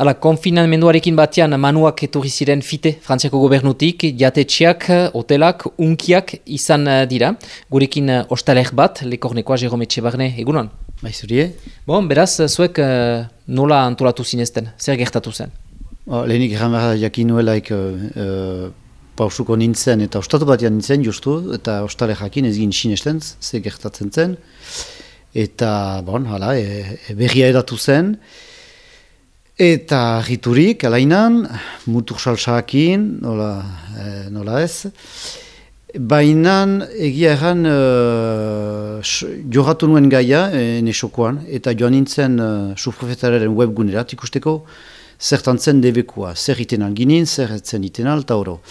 Hala, konfinamenduarekin batean manuak etorri ziren fite Frantziako gobernutik, jatetxeak, hotelak, unkiak izan eh, dira. Gurekin uh, ostalek bat, lekornekoa Jerome Etxebarne, egunon? Bai, zurie. Bon, beraz, zuek uh, nola antolatu zinezten, zer gertatu zen? Oh, lehenik egan behar jakin nuelaik uh, pausuko nintzen eta ostatu batean nintzen justu, eta ostalek jakin ez gin sinesten, zer gertatzen zen. Eta, bon, hala, e, e berria edatu zen. Eta riturik, alainan, mutur salsakin, nola, e, nola ez. Baina egia erran uh, johatu nuen gaia e, eta joan nintzen uh, subprofetararen webgunerat ikusteko zertan zen debekua, zer iten alginin, zer etzen iten alta oro.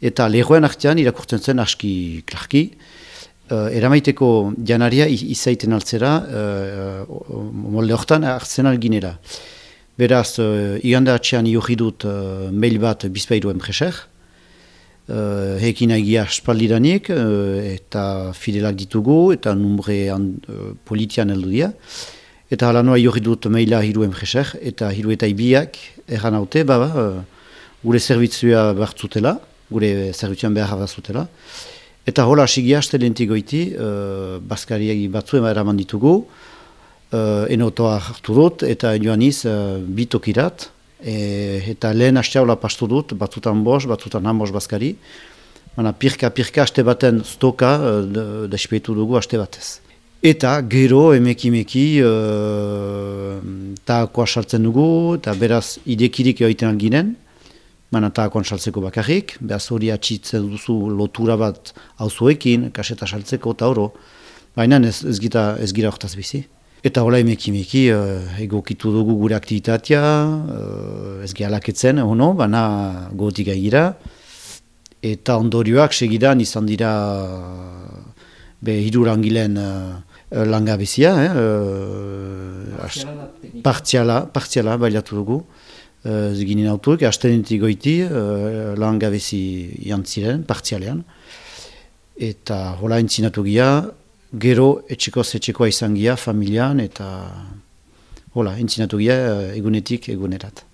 Eta lehoen artean irakurtzen zen aski klarki, uh, eramaiteko janaria izaiten altzera, uh, molde hortan hartzen alginera. Beraz, uh, igande atxean iurri dut uh, mail bat bizpairu enpreser, uh, hekin egia espaldidanik, uh, eta fidelak ditugu, eta numbre an, uh, politian heldu dira. Eta hala noa iurri dut maila hiru enpreser, eta hiru eta ibiak erran haute, baba, uh, gure zerbitzua bartzutela, gure zerbitzuan behar batzutela. Eta hola, asigia, haste lentigoiti, uh, baskariak batzu eraman ditugu, uh, enotoa hartu dut eta joan iz uh, bitokirat. E, eta lehen hasteaula pastu dut, batzutan bos, batzutan hambos bazkari. Baina pirka-pirka haste baten stoka uh, despetu dugu haste batez. Eta gero emeki-meki uh, taakoa saltzen dugu, eta beraz idekirik joiten alginen, baina taakoan saltzeko bakarrik, behaz hori atxitzen duzu lotura bat hauzuekin, kaseta saltzeko eta oro, baina ez, ez, gira, ez gira hortaz bizi. Eta hola emeki uh, egokitu dugu gure aktivitatea, uh, ez gehalaketzen, ono, baina gotik gira. Eta ondorioak segidan izan dira be hiru langileen uh, langabezia, eh, uh, partziala, partziala bailatu dugu. Uh, Zeginin autuek, astenetik goiti uh, langabezi jantziren, partzialean. Eta hola entzinatu gira, gero etxeko etxekoa izan gira, familian, eta hola, entzinatu gira eh, egunetik egunerat.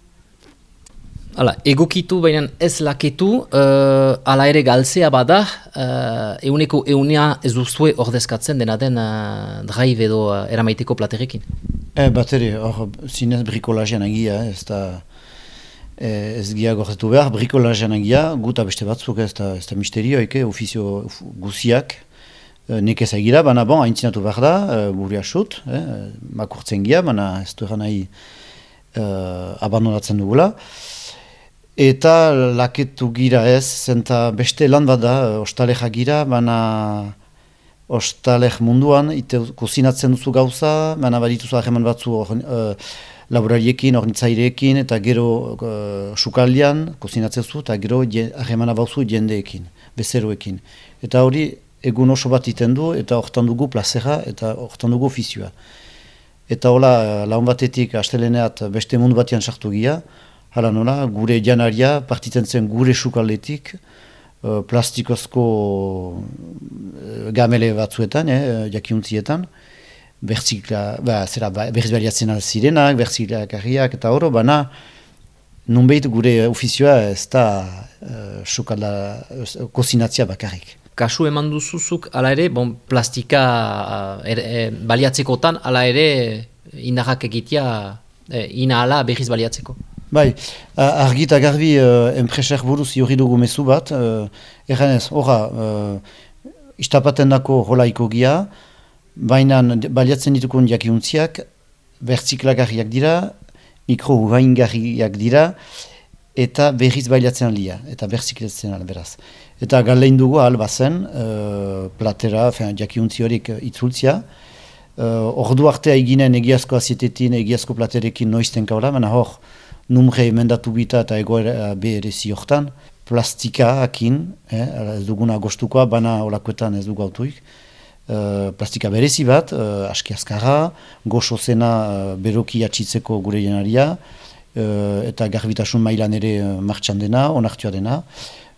Hala, egokitu baina ez laketu, uh, ala ere galtzea bada, uh, euneko eunea ez duzue ordezkatzen dena den uh, drive edo uh, eramaiteko platerekin? E, bat ere, hor, zinez brikolajean agia, ez da, ez gira gorretu behar, brikolajean agia, guta beste batzuk ez da, ez da misterioik, ofizio guziak, Eh, nekez egira, baina bon, haintzinatu behar da, uh, gure asut, eh, makurtzen gira, baina ez du nahi uh, abandonatzen dugula. Eta laketu gira ez, zenta beste lan bat da, ostalek gira, baina ostalek munduan, ite kozinatzen duzu gauza, baina badituzu ahreman batzu uh, laborariekin, ornitzaireekin, eta gero uh, sukaldian kozinatzen zu, eta gero ahreman bauzu jendeekin, bezeroekin. Eta hori, egun oso bat iten du, eta hortan dugu plazera, eta hortan dugu ofizioa. Eta hola, laun batetik asteleneat beste mundu batean sartu gira, hala nola, gure janaria partitzen zen gure sukaldetik, uh, plastikozko uh, gamele batzuetan, eh, jakiuntzietan, berzikla, ba, zera, ba, berriz baliatzen alzirenak, berzikla karriak eta oro, baina nunbeit gure ofizioa ez da uh, sukalda, uh, kozinatzia bakarrik kasu eman duzuzuk, ala ere, bon, plastika er, e, baliatzekotan, ala ere, indarrak egitea, e, ina ala berriz baliatzeko. Bai, argi eta garbi uh, enpresak buruz jorri dugu mezu bat, uh, erranez, horra, uh, istapaten dako holaiko gia, baina baliatzen ditukun jakiuntziak, bertziklagarriak dira, mikro dira, eta berriz baliatzen alia, eta bertziklatzen beraz. Eta galein dugu albazen, uh, platera, fin, jakiuntzi horik uh, itzultzia. Uh, ordu artea eginen egiazko azietetin, egiazko platerekin noizten kaula, baina hor, numre emendatu bita eta egoera be ere ziortan. Plastika akin, eh, ez duguna gostukoa, baina olakoetan ez dugu autuik. Uh, plastika berezi bat, uh, aski azkarra, goxo zena uh, beroki atxitzeko gure jenaria, eta garbitasun mailan ere uh, martxan dena, onartua dena.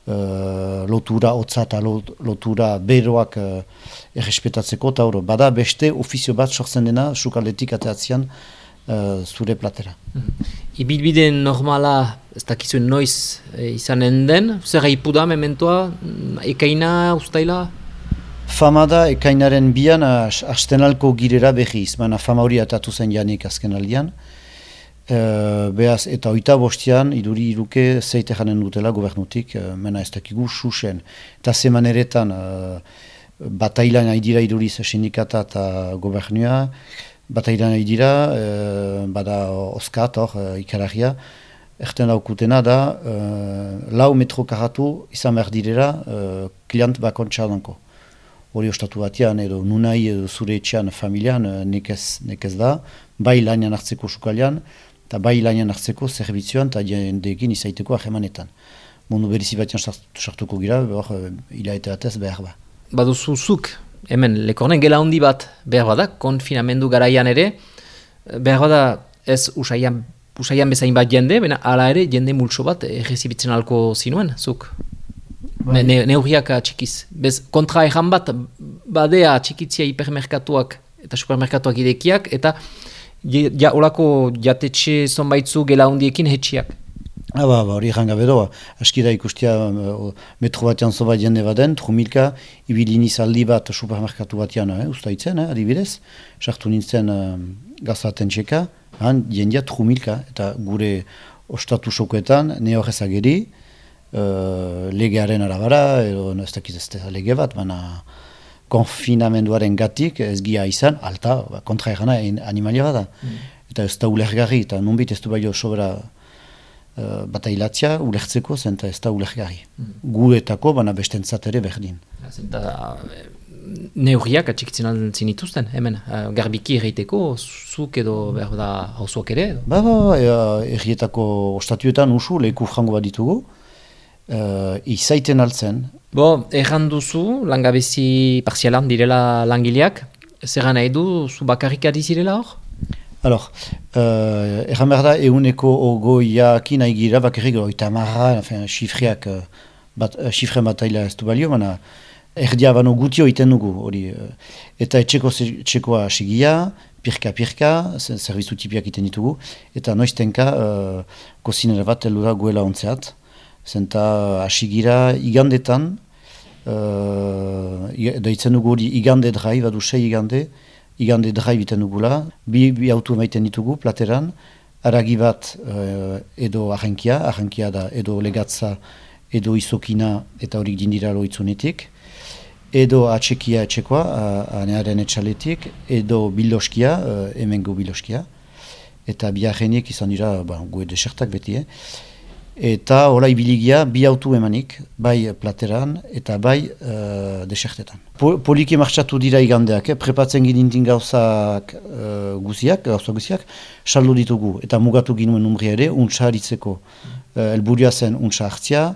Uh, lotura hotza eta lotura beroak uh, errespetatzeko, eta bada beste ofizio bat sortzen dena sukaldetik ateatzean zure platera. Mhm. Ibilbide normala, ez dakizuen noiz e, izanen den, zer haipu da mementoa, mm, ekaina, ustaila? Fama da, ekainaren bian, astenalko girera behiz, baina fama hori atatu zen janik azken aldean. E, behaz, eta oita bostian, iduri iruke, zeite janen dutela gobernutik, e, mena ez dakigu, susen. Eta zeman eretan, e, batailan haidira iduriz sindikata eta gobernua, Batairan ari dira, e, bada oskat hor, e, ikaragia, erten daukutena da, e, lau metro karatu izan behar direra e, kliant bakon txalanko. Hori ostatu batean edo nunai edo zure etxean familian nekez, nekez da, bai lanian hartzeko sukalian, eta bai lanian hartzeko zerbitzuan eta jendeekin izaiteko ahemanetan. Mundu berizi batean sartuko gira, hor, hilaete batez behar ba. Baduzu zuk hemen lekornen gela handi bat behar bada, konfinamendu garaian ere, behar bada ez usaian, usaian bezain bat jende, baina ala ere jende multso bat egizibitzen alko zinuen, zuk? Bai. Ne, neurriak atxikiz. Bez, kontra ejan bat, badea atxikitzia hipermerkatuak eta supermerkatuak idekiak, eta ja, olako jatetxe zonbaitzu gela hundiekin hetxiak. Aba, ba, hori jangabe doa. Askira ikustia metro batean zoba jende baden, trumilka, ibilini zaldi bat supermerkatu batean, eh, ustaitzen, eh, adibidez. Sartu nintzen uh, gazaten txeka, han jendia trumilka, eta gure ostatu sokoetan, ne horrez ageri, uh, legearen arabara, edo ez dakiz ez lege bat, baina konfinamenduaren gatik ez gia izan, alta, ba, kontra egana animalia da. Mm. Eta ez da ulergarri, eta nunbit ez du bai sobera uh, batailatzea ulertzeko zenta ez da ulergarri. Mm. Guetako, baina bestentzat ere berdin. Zenta eh, neurriak atxikitzen zinituzten, hemen, uh, garbiki erreiteko, zuk edo behar da hauzuak ere? Ba, ba, ba errietako ostatuetan usu, lehiku frango bat ditugu, uh, izaiten altzen. Bo, erran duzu, langabezi parzialan direla langileak, zer nahi du, zu bakarrik adizirela hor? Alors, uh, erran behar da, eguneko ogoiak nahi gira, bakarrik oita marra, enfin, xifriak, uh, bat, uh, xifre bataila ez du balio, mana erdia bano gutio iten dugu, hori. Uh, eta etxeko txekoa asigia, pirka-pirka, zerbizu tipiak iten ditugu, eta noiztenka uh, kozinera bat elura guela ontzeat, zenta asigira igandetan, uh, daitzen dugu hori igande drai, badu sei igande, igande drai biten dugula, bi, bi auto maiten ditugu plateran, aragi bat uh, edo ahenkia, ahenkia da edo legatza, edo izokina eta horik dindira loitzunetik, edo atxekia etxekoa, anearen etxaletik, edo biloskia, uh, emengo biloskia, eta bi ahenik izan dira, ba, gue desertak beti, eh? Eta hola ibiligia bi autu emanik, bai plateran eta bai uh, desertetan. Po, poliki martxatu dira igandeak, eh? prepatzen gidintin gauzak uh, guziak, gauza guziak, saldo ditugu eta mugatu ginuen numri ere, untsa haritzeko uh, elburia zen untsa hartzia,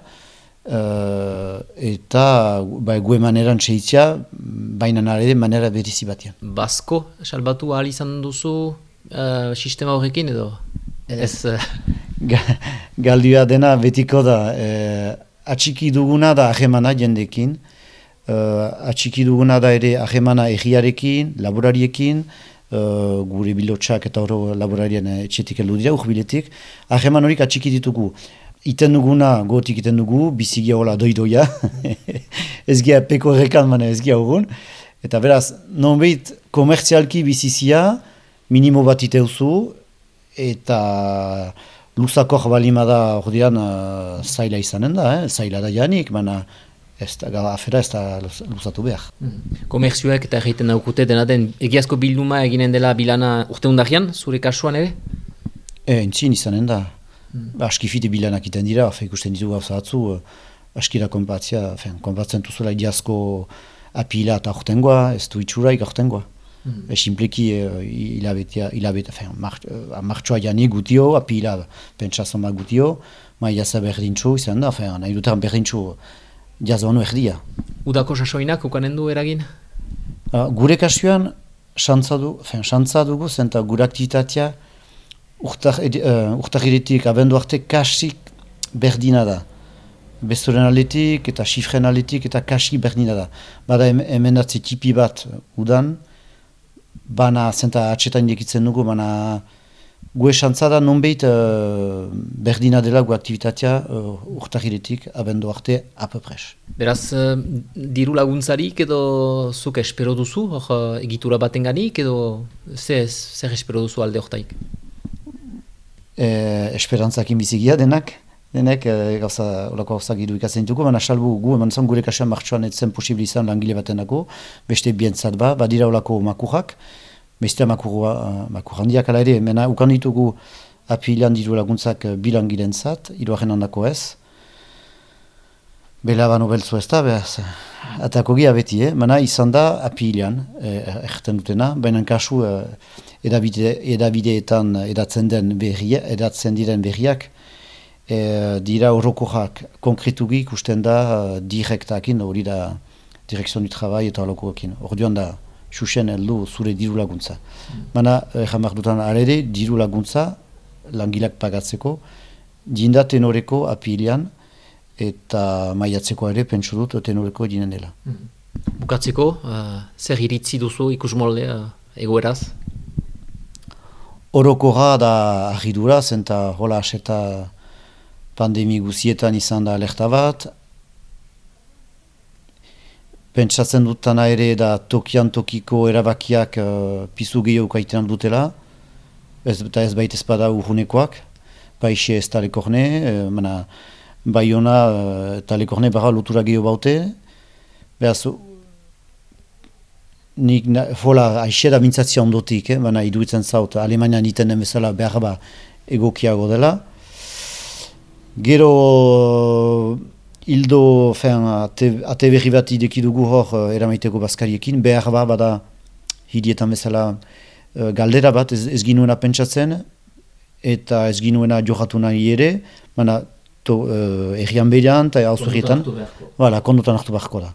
uh, eta bai, gue maneran txeitzia, baina nare manera berizi batean. Basko, salbatu ahal izan duzu uh, sistema horrekin edo? Ez... Galdua dena betiko da, e, atxiki duguna da ahemana jendekin, e, atxiki duguna da ere ahemana egiarekin, laborariekin, e, gure bilotxak eta oro laborarien etxetik elu dira, urbiletik, aheman horik atxiki ditugu. Iten duguna, gotik iten dugu, bizigia hola doidoia, ez gira peko errekan mana ez gira urun. Eta beraz, non behit, komertzialki bizizia, minimo bat iteuzu, eta luzako jabalima da ordean uh, zaila izanen da, eh? zaila da janik, baina ez da, afera ez da luzatu behar. Mm. Komerzioak eta egiten daukute dena den egiazko bilduma eginen dela bilana urte undagian, zure kasuan ere? E, entzin izanen da. Mm. Askifite bilanak iten dira, fe, ikusten ditu gauza atzu, uh, askira konpatzia, konpatzen duzuela egiazko apila eta urtengoa, ez du itxuraik urtengoa. Mm. Simpleki hilabetea, uh, hilabete, martxoa jani gutio, apila pentsazoma gutio, mai jaza berdintxo izan da, fin, nahi dutan berdintxo jaza ono erdia. Udako sasoinak ukanen du eragin? Uh, gure kasuan, xantza dugu, zenta gure aktivitatea urtahiretik, uh, abendu arte kasik berdina da. Bestoren aletik eta xifren aletik eta kasik berdina da. Bada emendatze tipi bat udan, bana zenta atxetan dikitzen dugu, bana gu esantza nonbeit uh, berdina dela gu aktivitatea uh, urtahiretik abendu arte apapres. Beraz, uh, diru laguntzarik edo zuk espero duzu, hor uh, egitura baten ganik edo zer, zer espero duzu alde hortaik? E, esperantzakin bizigia denak, denek e, gauza, olako gauza gidu ikatzen dugu, baina salbu gu, eman zan gure kasuan martxoan etzen posibil izan langile baten dago, beste bientzat ba, badira olako makurrak, beste makurra, makur handiak ala ere, mena ukan ditugu apilan diru laguntzak bilangilen zat, iruaren handako ez, Bela bano beltzu ez da, behaz, atako gia beti, eh? mana izan da apilan, eh, erten dutena, baina kasu eh, edabide, edabideetan edatzen, den berria, edatzen diren berriak, eh, dira horrokoak konkretugi ikusten da eh, direktakin, hori da direkzion du trabai eta holokoekin. Hor da, xuxen heldu zure diru laguntza. Mana, jamak dutan arere, diru laguntza, langilak pagatzeko, dindaten horreko apilian, eta maiatzeko ere pentsu dut tenoreko dinen dela. Mhm. Bukatzeko, uh, zer iritzi duzu ikus molde uh, egoeraz? Orokorra da ahidura, zenta hola aseta pandemi guzietan izan da alerta bat. Pentsatzen dutana ere da tokian tokiko erabakiak uh, pizu gehiago kaitean dutela, ez, eta ez baita ezpada urhunekoak, paixe ez talekorne, uh, Baiona uh, eta lekorne barra lotura gehiago baute. Beraz, nik fola aixera mintzatzia ondotik, eh? baina iduitzen zaut, Alemania niten den bezala behar ba egokiago dela. Gero hildo, fean, ate, ate berri bat idekidugu hor uh, eramaiteko bazkariekin, behar ba bada hidietan bezala uh, galdera bat ez, ez ginuena pentsatzen, eta ez ginuena johatu nahi ere, baina to, uh, errian berean eta hauzurietan. Voilà, kondotan hartu beharko da.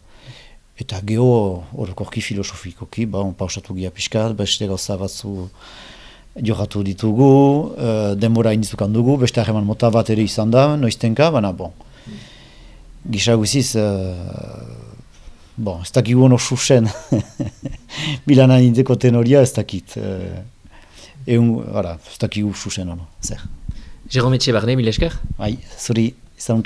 Eta geho horrekorki filosofikoki, ba, pausatu gia pixkat, beste gauza batzu jogatu ditugu, uh, denbora indizukan dugu, beste harreman mota bat ere izan da, noiztenka, baina bon. Gisa guziz, uh, bon, ez dakik guono susen, bilanan indeko tenoria ez dakit. Uh, egun, ez dakik susen, ono, zer. Jérôme Etxebarne, mil esker. Bai, zuri, izan